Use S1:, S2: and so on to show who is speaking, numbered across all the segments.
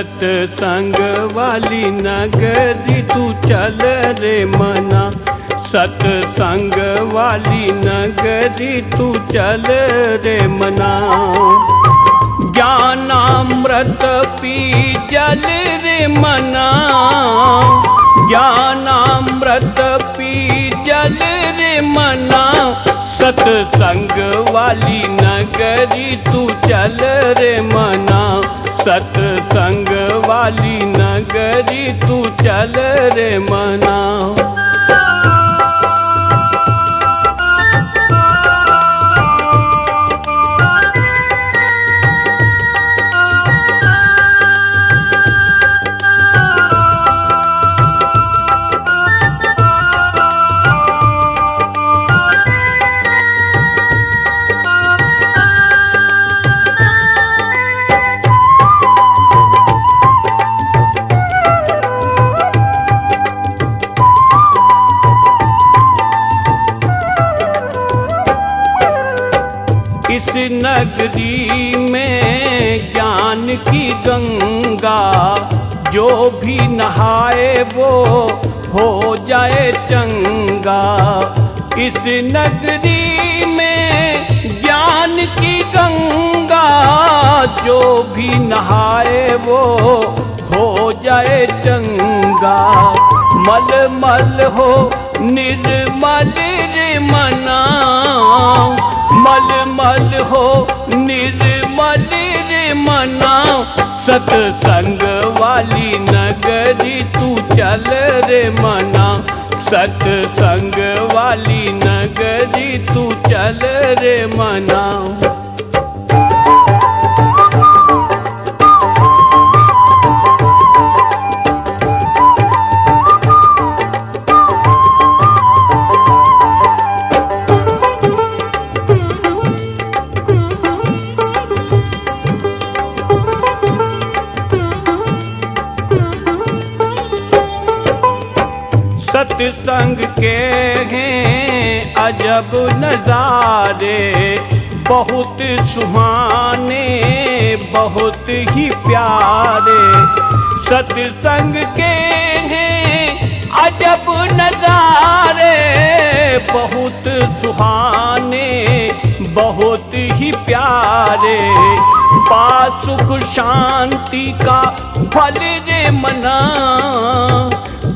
S1: सतसंग वाली नगरी तू चल रे मना। सतसंग वाली नगरी तू चल रे मना। ज्ञानामृत पी जल रे मना। ज्ञानामृत पी जल रे मना। सतसंग वाली नगरी तू चल रे मना। सतसंग वाली नगरी तू चल रे मना नगरी में ज्ञान की गंगा, जो भी नहाए वो हो जाए चंगा। इस नगरी में ज्ञान की गंगा, जो भी नहाए वो जाए चंगा। मल मल हो, निर्मल मना मल मल हो, निर्मल मना सतसंग वाली नगरी तू चल रे मना सतसंग वाली नगरी तू चल रे मना सत्संग के हैं, अजब नजारे, बहुत सुहाने, बहुत ही प्यारे। सत्संग के हैं, अजब नजारे, बहुत सुहाने, बहुत ही प्यारे। पास सुख शांति का फल रे मना।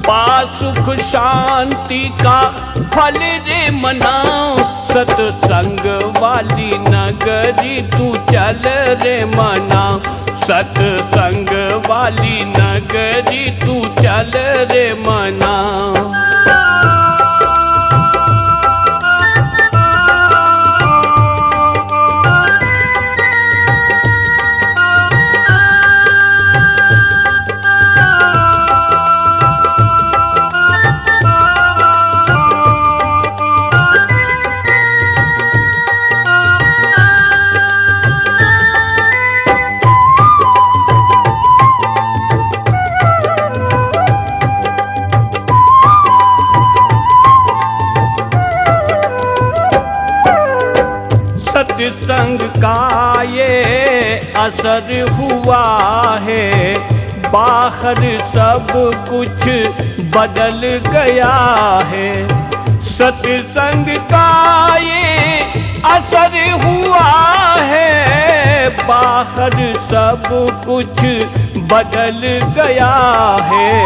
S1: पासुख शांति का फल रे मनाओ। सतसंग वाली नगरी तू चल रे मना सतसंग वाली नगरी तू चल रे मना असर हुआ है। बाहर सब कुछ बदल गया है। सत्संग का ये असर हुआ है। बाहर सब कुछ बदल गया है।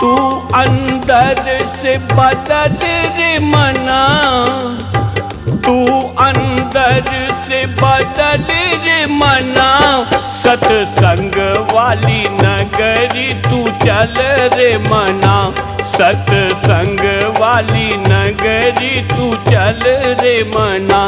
S1: तू अंदर से बदल रे मना। तू अंदर से बदल रे मना सत्संग वाली नगरी तू चल रे मना सत्संग वाली नगरी तू चल रे मना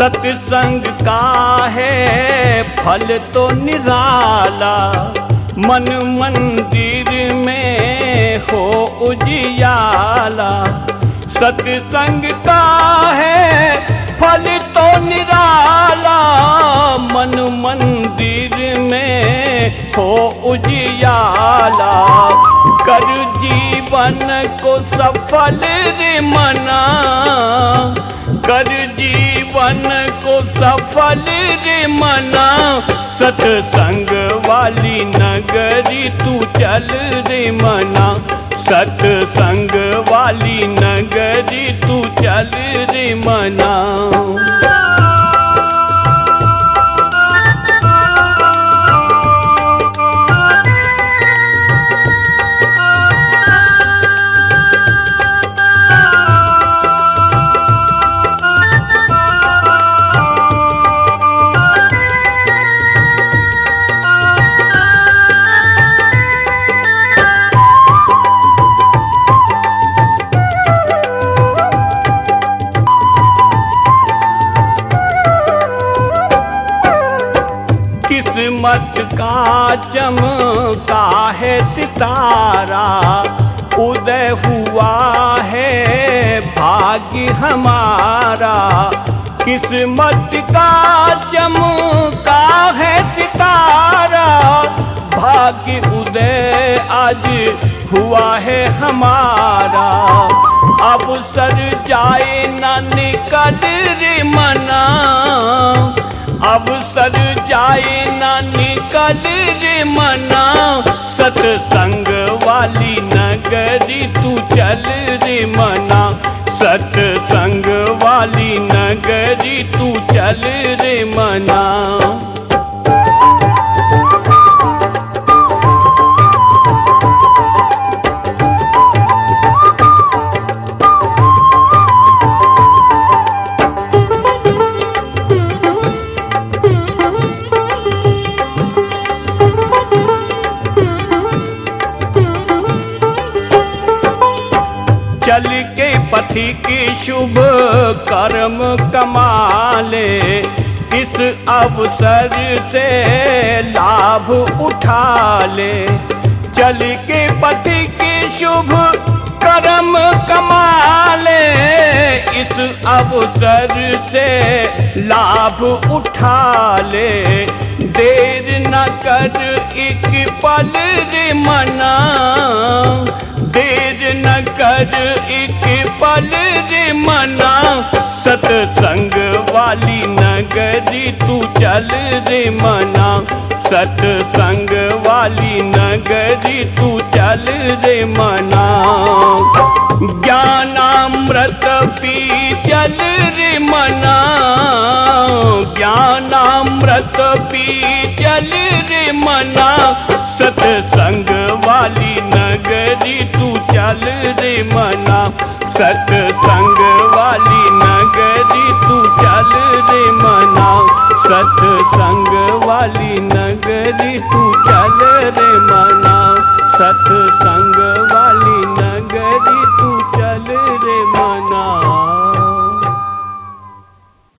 S1: सत्संग का है, फल तो निराला। मन मंदिर में हो उजियाला। सत्संग का है, फल तो निराला। मन मंदिर में हो उजियाला। कर जीवन को सफल रे मना। कर जीवन को सफल रे मना। सत्संग वाली नगरी तू चल रे मना। सत्संग वाली नगरी तू चल रे मना। किस्मत का चमका है सितारा। उदय हुआ है भाग्य हमारा। किस्मत का चमका है सितारा। भाग्य उदय आज हुआ है हमारा। अब सर जाए न निकल रे मना। अब सर जाए नानी निकल रे मना। सतसंग वाली नगरी तू चल रे मना। सतसंग वाली नगरी तू चल रे मना। चल के पथि की शुभ कर्म कमाले, इस अवसर से लाभ उठा ले चल के पति की शुभ कर्म कमाले, इस अवसर से लाभ उठा ले देर न कर एक पल मना न कर, एक पल रे मना। सत्संग वाली नगरी तू चल रे मना। सत्संग वाली नगरी तू चल रे मना। ज्ञानामृत पी चल रे मना। ज्ञानामृत पी चल रे मना। सत्संग वाली नगरी तू चल रे मना सत्संग वाली नगरी तू चल रे मना सत